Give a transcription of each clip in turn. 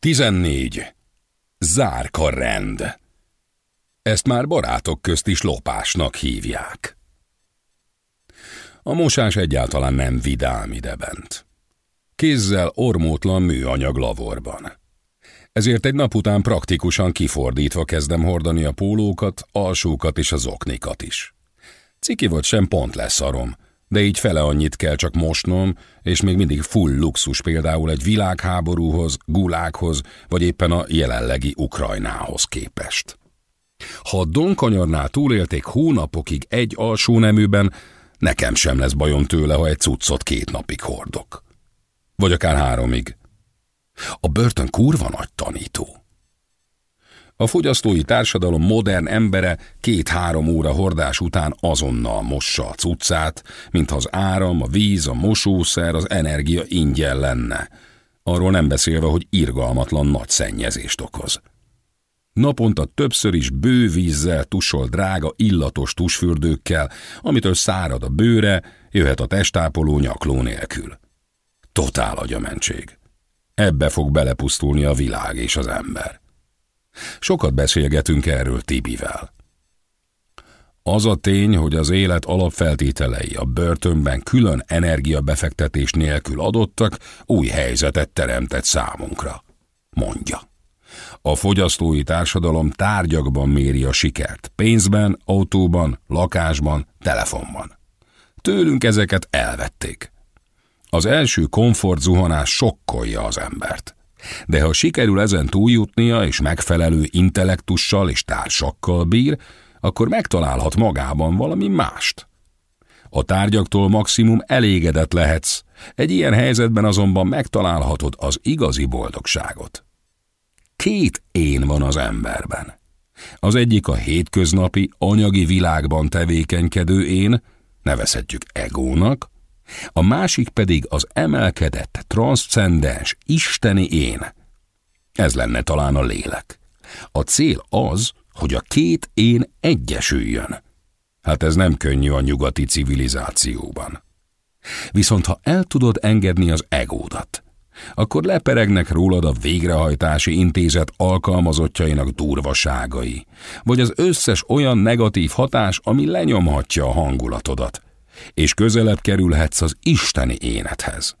14. Zárka rend. Ezt már barátok közt is lopásnak hívják. A mosás egyáltalán nem vidám idebent. Kézzel ormótlan műanyag lavorban. Ezért egy nap után praktikusan kifordítva kezdem hordani a pólókat, alsókat és az oknikat is. Ciki vagy sem pont lesz arom, de így fele annyit kell csak mosnom, és még mindig full luxus például egy világháborúhoz, gulákhoz, vagy éppen a jelenlegi Ukrajnához képest. Ha a donkanyarnál túlélték hónapokig egy alsó neműben, nekem sem lesz bajom tőle, ha egy cuccot két napig hordok. Vagy akár háromig. A börtön kurva nagy tanító. A fogyasztói társadalom modern embere két-három óra hordás után azonnal mossa a cuccát, mintha az áram, a víz, a mosószer, az energia ingyen lenne. Arról nem beszélve, hogy irgalmatlan nagy szennyezést okoz. Naponta többször is bő vízzel tusol drága illatos tusfürdőkkel, amitől szárad a bőre, jöhet a testápoló nyakló nélkül. Totál agyamentség. Ebbe fog belepusztulni a világ és az ember. Sokat beszélgetünk erről Tibivel. Az a tény, hogy az élet alapfeltételei a börtönben külön energiabefektetés nélkül adottak, új helyzetet teremtett számunkra, mondja. A fogyasztói társadalom tárgyakban méri a sikert, pénzben, autóban, lakásban, telefonban. Tőlünk ezeket elvették. Az első komfortzuhanás sokkolja az embert. De ha sikerül ezen túljutnia és megfelelő intellektussal és társakkal bír, akkor megtalálhat magában valami mást. A tárgyaktól maximum elégedett lehetsz, egy ilyen helyzetben azonban megtalálhatod az igazi boldogságot. Két én van az emberben. Az egyik a hétköznapi, anyagi világban tevékenykedő én, nevezhetjük egónak, a másik pedig az emelkedett, transzcendens, isteni én. Ez lenne talán a lélek. A cél az, hogy a két én egyesüljön. Hát ez nem könnyű a nyugati civilizációban. Viszont ha el tudod engedni az egódat, akkor leperegnek rólad a végrehajtási intézet alkalmazottjainak durvaságai, vagy az összes olyan negatív hatás, ami lenyomhatja a hangulatodat, és közelebb kerülhetsz az isteni énethez.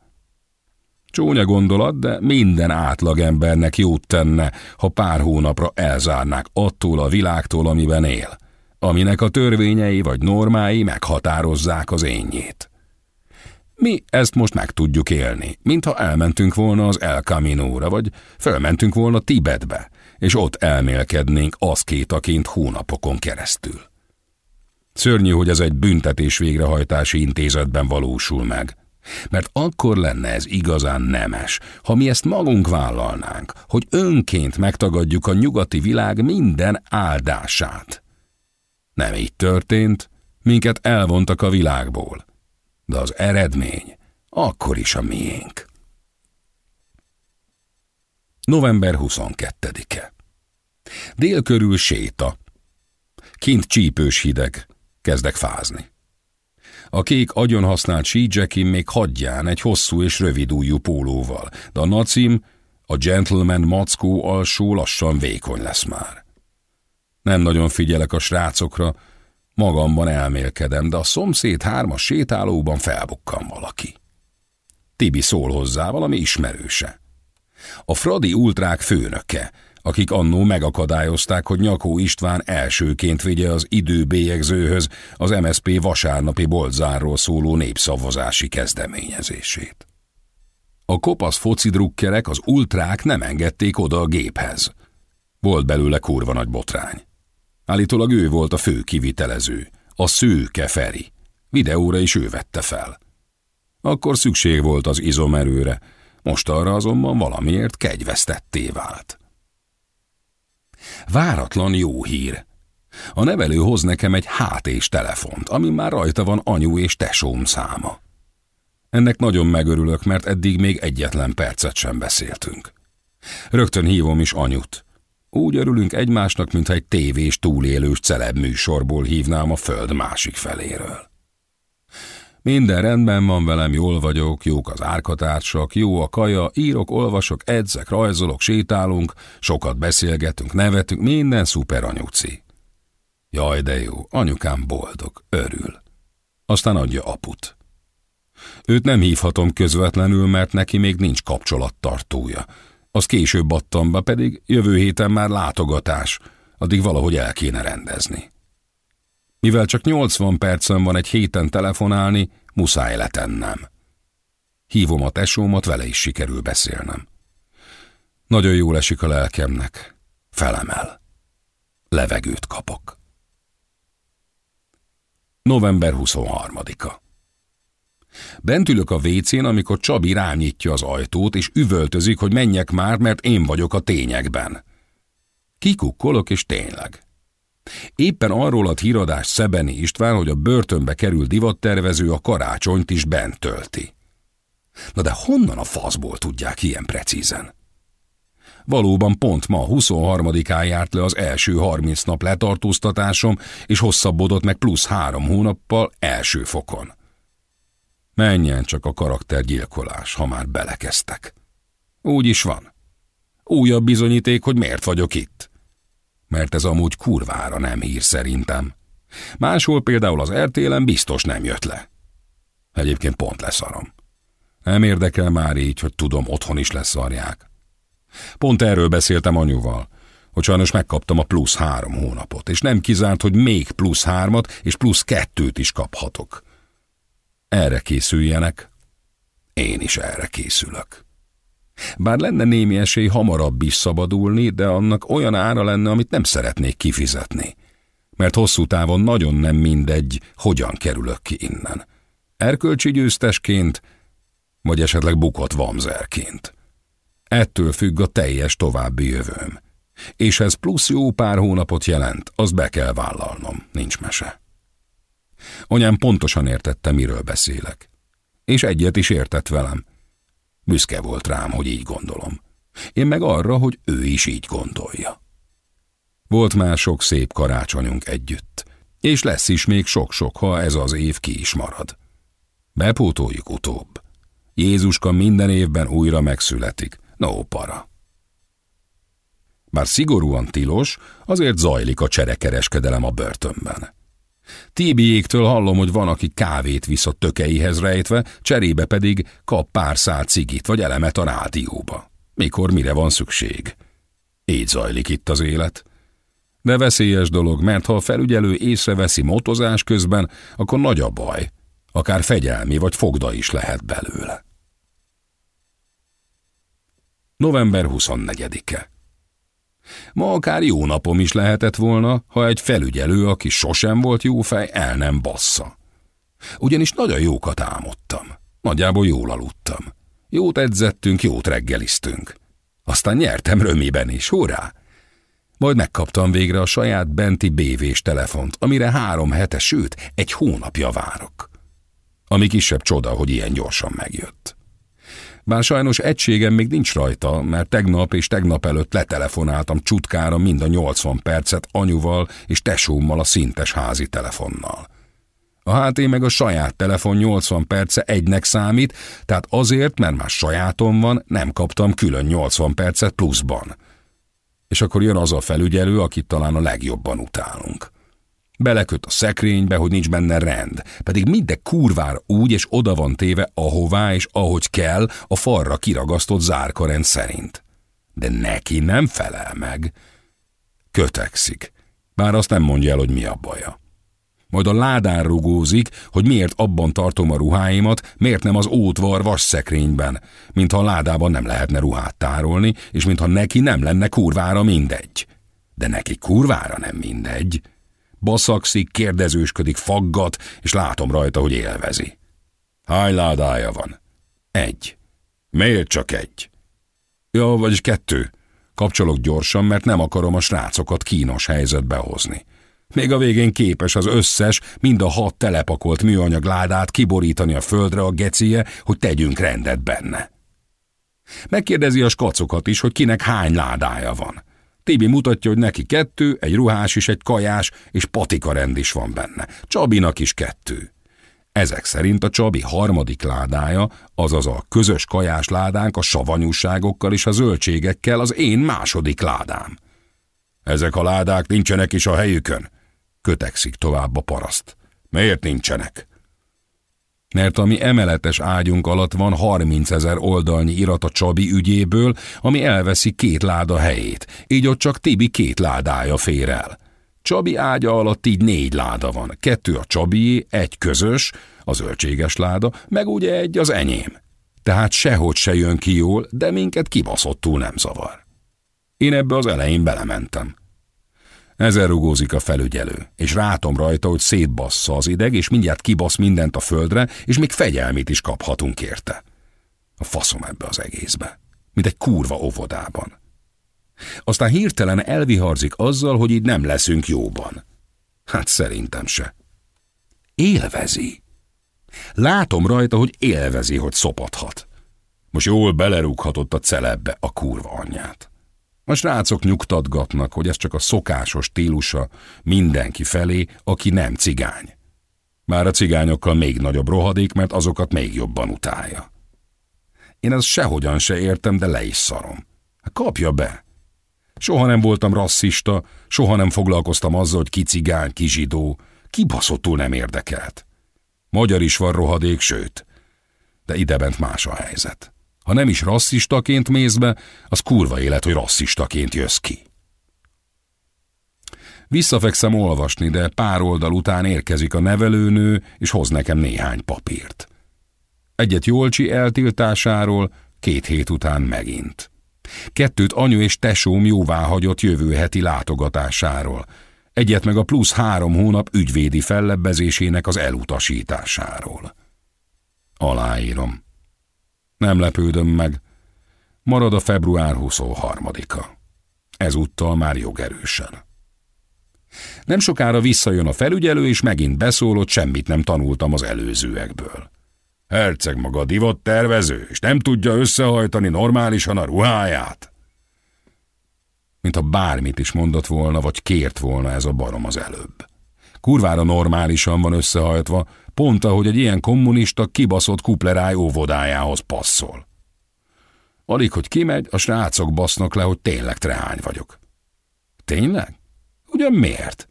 Csúnya gondolat, de minden átlagembernek jót tenne, ha pár hónapra elzárnák attól a világtól, amiben él, aminek a törvényei vagy normái meghatározzák az énjét. Mi ezt most meg tudjuk élni, mintha elmentünk volna az El Camino-ra, vagy felmentünk volna Tibetbe, és ott elmélkednénk aszkétaként hónapokon keresztül. Szörnyű, hogy ez egy büntetés végrehajtási intézetben valósul meg. Mert akkor lenne ez igazán nemes, ha mi ezt magunk vállalnánk, hogy önként megtagadjuk a nyugati világ minden áldását. Nem így történt, minket elvontak a világból, de az eredmény akkor is a miénk. November 22-e Dél körül séta. Kint csípős hideg, Kezdek fázni. A kék agyon használt síjackim még hadján egy hosszú és rövid ujjú pólóval, de a nacim, a gentleman mackó alsó lassan vékony lesz már. Nem nagyon figyelek a srácokra, magamban elmélkedem, de a szomszéd hármas sétálóban felbukkan valaki. Tibi szól hozzá valami ismerőse. A Fradi ultrák főnöke, akik annó megakadályozták, hogy Nyakó István elsőként vigye az időbélyegzőhöz az MSP vasárnapi boltzárról szóló népszavazási kezdeményezését. A kopasz focidrukkerek, az ultrák nem engedték oda a géphez. Volt belőle kurva nagy botrány. Állítólag ő volt a fő kivitelező, a szőke Feri. Videóra is ő vette fel. Akkor szükség volt az izomerőre, most arra azonban valamiért kegyvesztetté vált. Váratlan jó hír. A nevelő hoz nekem egy hát és telefont, ami már rajta van anyu és tesóm száma. Ennek nagyon megörülök, mert eddig még egyetlen percet sem beszéltünk. Rögtön hívom is anyut. Úgy örülünk egymásnak, mintha egy tévés túlélős celeb műsorból hívnám a föld másik feléről. Minden rendben van velem, jól vagyok, jók az árkatársak, jó a kaja, írok, olvasok, edzek, rajzolok, sétálunk, sokat beszélgetünk, nevetünk, minden szuper anyuci. Jaj, de jó, anyukám boldog, örül. Aztán adja aput. Őt nem hívhatom közvetlenül, mert neki még nincs kapcsolattartója. Az később adtam be, pedig jövő héten már látogatás, addig valahogy el kéne rendezni. Mivel csak 80 percen van egy héten telefonálni, muszáj letennem. Hívom a tesómat, vele is sikerül beszélnem. Nagyon jól esik a lelkemnek. Felemel. Levegőt kapok. November 23-a Bent ülök a vécén, amikor Csabi rányítja az ajtót, és üvöltözik, hogy menjek már, mert én vagyok a tényekben. Kikukkolok, és tényleg. Éppen arról ad híradás Szebeni István, hogy a börtönbe kerül divattervező a karácsonyt is bent tölti. Na de honnan a faszból tudják ilyen precízen? Valóban pont ma 23-án járt le az első 30 nap letartóztatásom, és hosszabbodott meg plusz három hónappal első fokon. Menjen csak a karaktergyilkolás, ha már belekeztek. Úgy is van. Újabb bizonyíték, hogy miért vagyok itt. Mert ez amúgy kurvára nem hír szerintem. Máshol például az RTL-en biztos nem jött le. Egyébként pont leszarom. Nem érdekel már így, hogy tudom, otthon is leszarják. Pont erről beszéltem anyuval, hogy sajnos megkaptam a plusz három hónapot, és nem kizárt, hogy még plusz hármat és plusz kettőt is kaphatok. Erre készüljenek, én is erre készülök. Bár lenne némi esély hamarabb is szabadulni, de annak olyan ára lenne, amit nem szeretnék kifizetni. Mert hosszú távon nagyon nem mindegy, hogyan kerülök ki innen. Erkölcsi győztesként, vagy esetleg bukott vamzerként. Ettől függ a teljes további jövőm. És ez plusz jó pár hónapot jelent, azt be kell vállalnom, nincs mese. Anyám pontosan értette, miről beszélek. És egyet is értett velem. Büszke volt rám, hogy így gondolom. Én meg arra, hogy ő is így gondolja. Volt már sok szép karácsonyunk együtt, és lesz is még sok-sok, ha ez az év ki is marad. Bepótoljuk utóbb. Jézuska minden évben újra megszületik, no para. Bár szigorúan tilos, azért zajlik a cserekereskedelem a börtönben. Tibiéktől hallom, hogy van, aki kávét visz a tökeihez rejtve, cserébe pedig kap pár szál cigit vagy elemet a rádióba. Mikor mire van szükség. Így zajlik itt az élet. De veszélyes dolog, mert ha a felügyelő észreveszi motozás közben, akkor nagy a baj. Akár fegyelmi vagy fogda is lehet belőle. November 24-e Ma akár jó napom is lehetett volna, ha egy felügyelő, aki sosem volt jó fej, el nem bassza. Ugyanis nagyon jókat álmodtam. Nagyjából jól aludtam. Jót edzettünk, jót reggeliztünk. Aztán nyertem römiben is, hurrá! Majd megkaptam végre a saját benti bévés telefont, amire három hete, sőt, egy hónapja várok. Ami kisebb csoda, hogy ilyen gyorsan megjött. Bár sajnos egységem még nincs rajta, mert tegnap és tegnap előtt letelefonáltam csutkára mind a 80 percet anyuval és tesómmal a szintes házi telefonnal. A HT meg a saját telefon 80 perce egynek számít, tehát azért, mert már sajátom van, nem kaptam külön 80 percet pluszban. És akkor jön az a felügyelő, akit talán a legjobban utálunk. Beleköt a szekrénybe, hogy nincs benne rend, pedig minden kurvár úgy és oda van téve ahová és ahogy kell a falra kiragasztott zárkarend szerint. De neki nem felel meg. Kötekszik, bár azt nem mondja el, hogy mi a baja. Majd a ládán rugózik, hogy miért abban tartom a ruháimat, miért nem az ótvar vas szekrényben, mintha a ládában nem lehetne ruhát tárolni, és mintha neki nem lenne kurvára mindegy. De neki kurvára nem mindegy. Baszakszik, kérdezősködik, faggat, és látom rajta, hogy élvezi. Hány ládája van? Egy. Miért csak egy? Ja, vagyis kettő. Kapcsolok gyorsan, mert nem akarom a srácokat kínos helyzetbe hozni. Még a végén képes az összes, mind a hat telepakolt műanyag ládát kiborítani a földre a gecije, hogy tegyünk rendet benne. Megkérdezi a skacokat is, hogy kinek hány ládája van. Tibi mutatja, hogy neki kettő, egy ruhás és egy kajás, és patika rend is van benne. Csabinak is kettő. Ezek szerint a Csabi harmadik ládája, azaz a közös kajás ládánk a savanyúságokkal és a zöldségekkel az én második ládám. Ezek a ládák nincsenek is a helyükön, kötekszik tovább a paraszt. Miért nincsenek? Mert a mi emeletes ágyunk alatt van 30 ezer oldalnyi irat a Csabi ügyéből, ami elveszi két láda helyét, így ott csak Tibi két ládája fér el. Csabi ágya alatt így négy láda van, kettő a Csabié, egy közös, az zöldséges láda, meg ugye egy az enyém. Tehát sehogy se jön ki jól, de minket kibaszottul nem zavar. Én ebbe az elején belementem. Ezer rugózik a felügyelő, és rátom rajta, hogy szétbassza az ideg, és mindjárt kibasz mindent a földre, és még fegyelmit is kaphatunk érte. A faszom ebbe az egészbe, mint egy kurva óvodában. Aztán hirtelen elviharzik azzal, hogy így nem leszünk jóban. Hát szerintem se. Élvezi. Látom rajta, hogy élvezi, hogy szopathat. Most jól belerúghatott a celebbe a kurva anyját. A srácok nyugtatgatnak, hogy ez csak a szokásos stílusa mindenki felé, aki nem cigány. Már a cigányokkal még nagyobb rohadék, mert azokat még jobban utálja. Én ezt sehogyan se értem, de le is szarom. Kapja be! Soha nem voltam rasszista, soha nem foglalkoztam azzal, hogy ki cigány, ki zsidó, kibaszottul nem érdekelt. Magyar is van rohadék, sőt. De idebent más a helyzet. Ha nem is rasszistaként mész be, az kurva élet, hogy rasszistaként jössz ki. Visszafekszem olvasni, de pár oldal után érkezik a nevelőnő, és hoz nekem néhány papírt. Egyet Jolcsi eltiltásáról, két hét után megint. Kettőt anyu és tesóm jóváhagyott jövő heti látogatásáról, egyet meg a plusz három hónap ügyvédi fellebbezésének az elutasításáról. Aláírom. Nem lepődöm meg. Marad a február 23-a. Ezúttal már jogerősen. Nem sokára visszajön a felügyelő, és megint beszólott, semmit nem tanultam az előzőekből. Herceg maga divat tervező, és nem tudja összehajtani normálisan a ruháját. Mint ha bármit is mondott volna, vagy kért volna ez a barom az előbb. Kurvára normálisan van összehajtva, pont ahogy egy ilyen kommunista kibaszott kupleráj óvodájához passzol. Alig, hogy kimegy, a srácok basznak le, hogy tényleg trehány vagyok. Tényleg? Ugyan miért?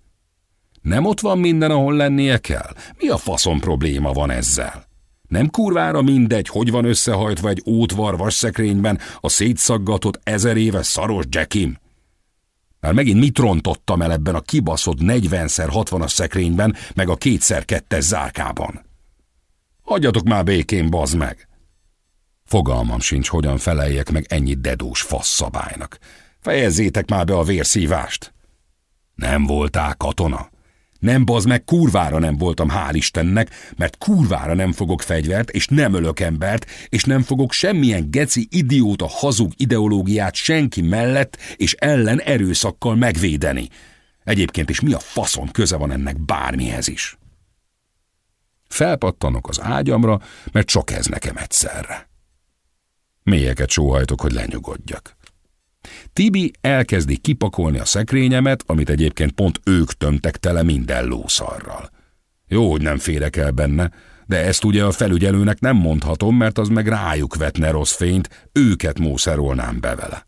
Nem ott van minden, ahol lennie kell? Mi a faszom probléma van ezzel? Nem kurvára mindegy, hogy van összehajtva egy ótvar vasszekrényben a szétszaggatott ezer éves szaros Jackim? Már megint mit rontottam el ebben a kibaszott 40x60-as szekrényben, meg a kétszer kettes zárkában? Hagyjatok már békén, bazd meg! Fogalmam sincs, hogyan feleljek meg ennyi dedós fasszabálynak. Fejezzétek már be a vérszívást! Nem voltál katona? Nem bazd meg, kurvára nem voltam, hál' Istennek, mert kurvára nem fogok fegyvert, és nem ölök embert, és nem fogok semmilyen geci idióta hazug ideológiát senki mellett és ellen erőszakkal megvédeni. Egyébként is mi a faszom köze van ennek bármihez is? Felpattanok az ágyamra, mert csak ez nekem egyszerre. Mélyeket sóhajtok, hogy lenyugodjak. Tibi elkezdi kipakolni a szekrényemet, amit egyébként pont ők tömtek tele minden lószarral. Jó, hogy nem férek el benne, de ezt ugye a felügyelőnek nem mondhatom, mert az meg rájuk vetne rossz fényt, őket mószerolnám be vele.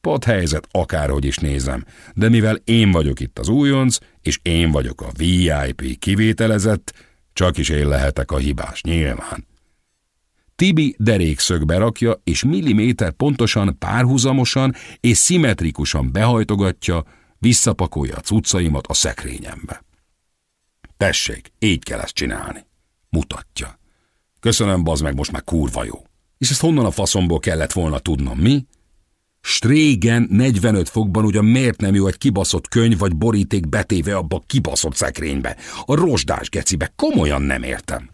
Pot helyzet akárhogy is nézem, de mivel én vagyok itt az újonc, és én vagyok a VIP kivételezett, csak is én lehetek a hibás, nyilván. Tibi derékszögbe rakja, és milliméter pontosan, párhuzamosan és szimmetrikusan behajtogatja, visszapakolja a cuccaimat a szekrényembe. Tessék, így kell ezt csinálni. Mutatja. Köszönöm, bazd meg, most már kurva jó. És ezt honnan a faszomból kellett volna tudnom, mi? Strégen 45 fokban ugyan miért nem jó egy kibaszott könyv vagy boríték betéve abba a kibaszott szekrénybe, a rozsdás gecibe, komolyan nem értem.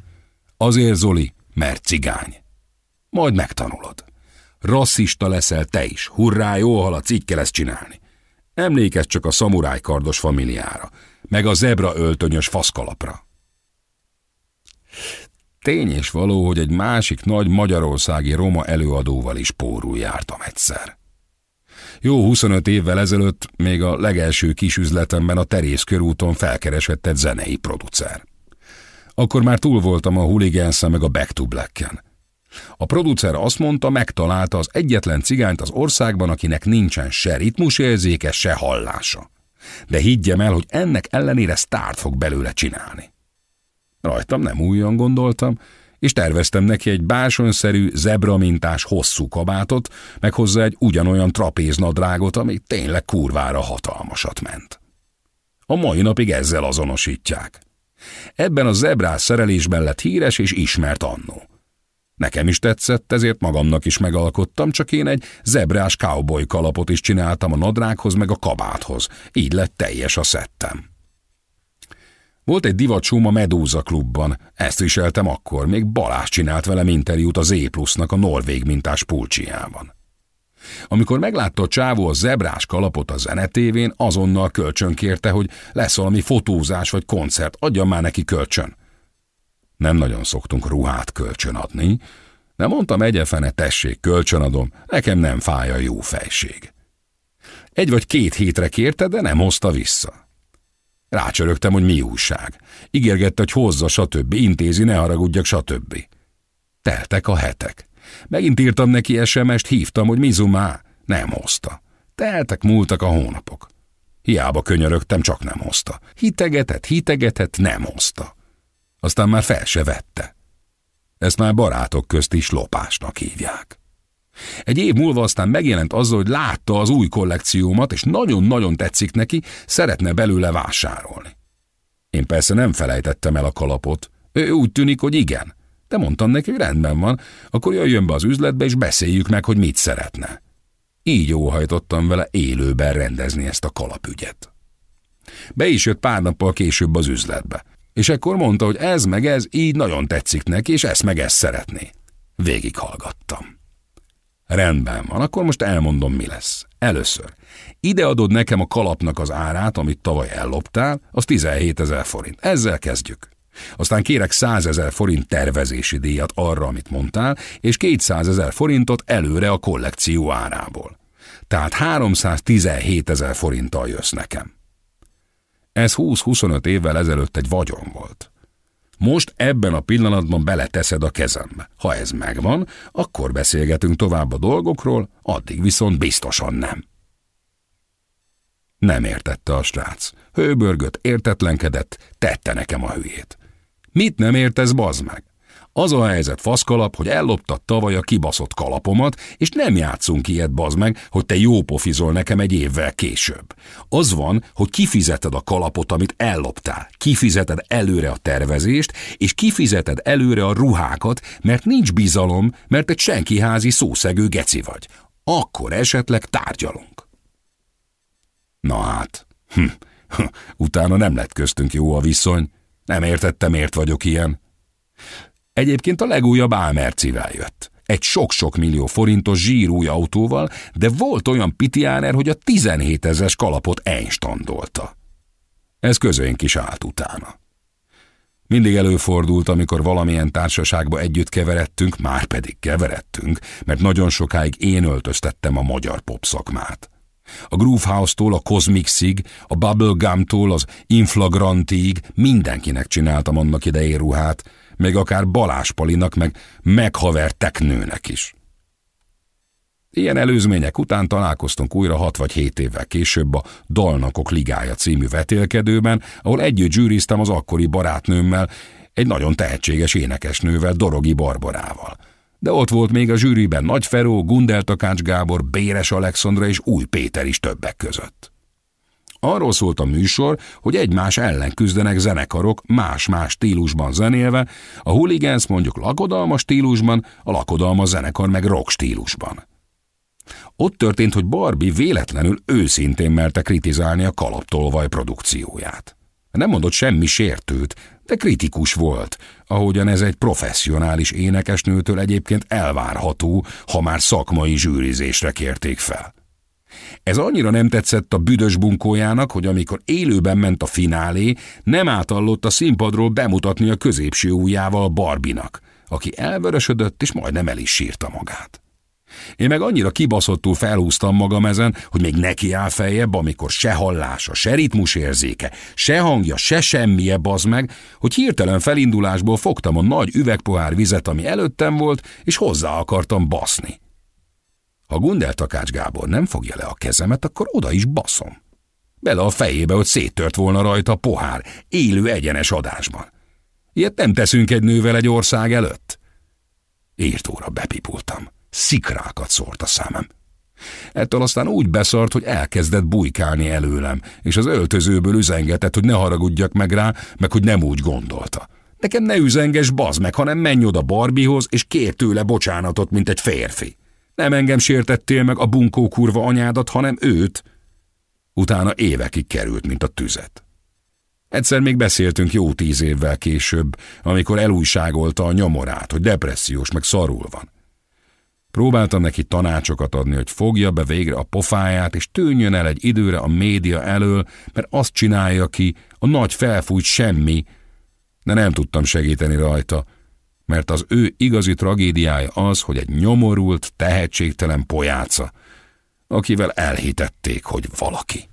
Azért, Zoli, mert cigány. Majd megtanulod. Rasszista leszel te is. Hurrá, jó haladsz, így kell ezt csinálni. Emlékezz csak a szamurájkardos familiára, meg a zebra öltönyös faszkalapra. Tény és való, hogy egy másik nagy magyarországi roma előadóval is pórul jártam egyszer. Jó 25 évvel ezelőtt még a legelső kis üzletemben a Terész körúton felkeresett egy zenei producer. Akkor már túl voltam a huligánsz meg a Back to Black-en. A producer azt mondta, megtalálta az egyetlen cigányt az országban, akinek nincsen se ritmusérzéke, se hallása. De higgyem el, hogy ennek ellenére sztárt fog belőle csinálni. Rajtam nem újan gondoltam, és terveztem neki egy bársonyszerű, zebramintás hosszú kabátot, meg hozzá egy ugyanolyan trapéznadrágot, ami tényleg kurvára hatalmasat ment. A mai napig ezzel azonosítják. Ebben a zebrás szerelésben lett híres és ismert annó. Nekem is tetszett, ezért magamnak is megalkottam, csak én egy zebrás cowboy kalapot is csináltam a nadrághoz meg a kabáthoz. Így lett teljes a szettem. Volt egy divacsóm a Medúza klubban, ezt viseltem akkor, még Balázs csinált velem interjút az E plusznak a norvég mintás pulcsiában. Amikor meglátta csávó a zebrás kalapot a zenetévén, azonnal kölcsön kérte, hogy lesz valami fotózás vagy koncert, adjam már neki kölcsön. Nem nagyon szoktunk ruhát kölcsön adni, de mondtam egyefene, tessék, kölcsönadom, nekem nem fáj a jó fejség. Egy vagy két hétre kérte, de nem hozta vissza. Rácsörögtem, hogy mi újság. Ígérgette, hogy hozza, stb. Intézi, ne haragudjak, stb. Teltek a hetek. Megint írtam neki SMS-t, hívtam, hogy Mizumá. Nem hozta. Teltek, múltak a hónapok. Hiába könyörögtem, csak nem hozta. Hitegetett, hitegetett, nem hozta. Aztán már fel se vette. Ezt már barátok közt is lopásnak hívják. Egy év múlva aztán megjelent azzal, hogy látta az új kollekciómat, és nagyon-nagyon tetszik neki, szeretne belőle vásárolni. Én persze nem felejtettem el a kalapot. Ő úgy tűnik, hogy igen. De mondtam neki, hogy rendben van, akkor jöjjön be az üzletbe, és beszéljük meg, hogy mit szeretne. Így óhajtottam vele élőben rendezni ezt a kalapügyet. Be is jött pár nappal később az üzletbe, és ekkor mondta, hogy ez meg ez így nagyon tetszik neki, és ezt meg ezt szeretné. Végighallgattam. Rendben van, akkor most elmondom, mi lesz. Először. Ide adod nekem a kalapnak az árát, amit tavaly elloptál, az 17 ezer forint. Ezzel kezdjük. Aztán kérek 100 ezer forint tervezési díjat arra, amit mondtál, és 200 ezer forintot előre a kollekció árából. Tehát 317 ezer forinttal jössz nekem. Ez 20-25 évvel ezelőtt egy vagyon volt. Most ebben a pillanatban beleteszed a kezembe. Ha ez megvan, akkor beszélgetünk tovább a dolgokról, addig viszont biztosan nem. Nem értette a srác. Hőbörgött, értetlenkedett, tette nekem a hülyét. Mit nem értesz, bazd meg? Az a helyzet faszkalap, hogy elloptad tavaly a kibaszott kalapomat, és nem játszunk ilyet, bazd meg, hogy te jó pofizol nekem egy évvel később. Az van, hogy kifizeted a kalapot, amit elloptál, kifizeted előre a tervezést, és kifizeted előre a ruhákat, mert nincs bizalom, mert egy senkiházi szószegő geci vagy. Akkor esetleg tárgyalunk. Na hát, hm, utána nem lett köztünk jó a viszony. Nem értettem, miért vagyok ilyen. Egyébként a legújabb Ámercivel jött. Egy sok-sok millió forintos zsírúj autóval, de volt olyan pitiáner, hogy a 17 ezes kalapot einstandolta. Ez közénk is állt utána. Mindig előfordult, amikor valamilyen társaságba együtt keveredtünk, már pedig keveredtünk, mert nagyon sokáig én öltöztettem a magyar pop szakmát. A Groovehouse-tól a Cosmixig, a Bubblegum-tól az Inflagrantig mindenkinek csináltam annak idején ruhát, még akár Balázs Palinak, meg meghaver teknőnek is. Ilyen előzmények után találkoztunk újra hat vagy hét évvel később a Dalnakok Ligája című vetélkedőben, ahol együtt zsűriztem az akkori barátnőmmel, egy nagyon tehetséges énekesnővel, Dorogi Barbarával. De ott volt még a zsűriben Nagy Feró, Gundel Takács Gábor, Béres Alexandra és Új Péter is többek között. Arról szólt a műsor, hogy egymás ellen küzdenek zenekarok más-más stílusban zenélve, a hooligans mondjuk lakodalmas stílusban, a lakodalmas zenekar meg rock stílusban. Ott történt, hogy Barbie véletlenül őszintén merte kritizálni a kalaptolvaj produkcióját. Nem mondott semmi sértőt, de kritikus volt, ahogyan ez egy professzionális énekesnőtől egyébként elvárható, ha már szakmai zsűrizésre kérték fel. Ez annyira nem tetszett a büdös bunkójának, hogy amikor élőben ment a finálé, nem átallott a színpadról bemutatni a középső ujjával Barbinak, aki elvörösödött és majdnem el is sírta magát. Én meg annyira kibaszottul felhúztam magam ezen, hogy még neki áll feljebb, amikor se hallása, se ritmus érzéke, se hangja, se semmije bazd meg, hogy hirtelen felindulásból fogtam a nagy üvegpohár vizet, ami előttem volt, és hozzá akartam baszni. Ha Gundel Takács Gábor nem fogja le a kezemet, akkor oda is baszom. Bele a fejébe, hogy széttört volna rajta a pohár, élő egyenes adásban. Ilyet nem teszünk egy nővel egy ország előtt. Írtóra bepipultam. Szikrákat szórt a szemem. Ettől aztán úgy beszart, hogy elkezdett bujkálni előlem, és az öltözőből üzengetett, hogy ne haragudjak meg rá, meg hogy nem úgy gondolta. Nekem ne üzenges bazd meg, hanem menj oda Barbihoz, és kér tőle bocsánatot, mint egy férfi. Nem engem sértettél meg a bunkó kurva anyádat, hanem őt. Utána évekig került, mint a tüzet. Egyszer még beszéltünk jó tíz évvel később, amikor elújságolta a nyomorát, hogy depressziós, meg szarul van. Próbáltam neki tanácsokat adni, hogy fogja be végre a pofáját, és tűnjön el egy időre a média elől, mert azt csinálja ki, a nagy felfújt semmi, de nem tudtam segíteni rajta, mert az ő igazi tragédiája az, hogy egy nyomorult, tehetségtelen pojáca, akivel elhitették, hogy valaki.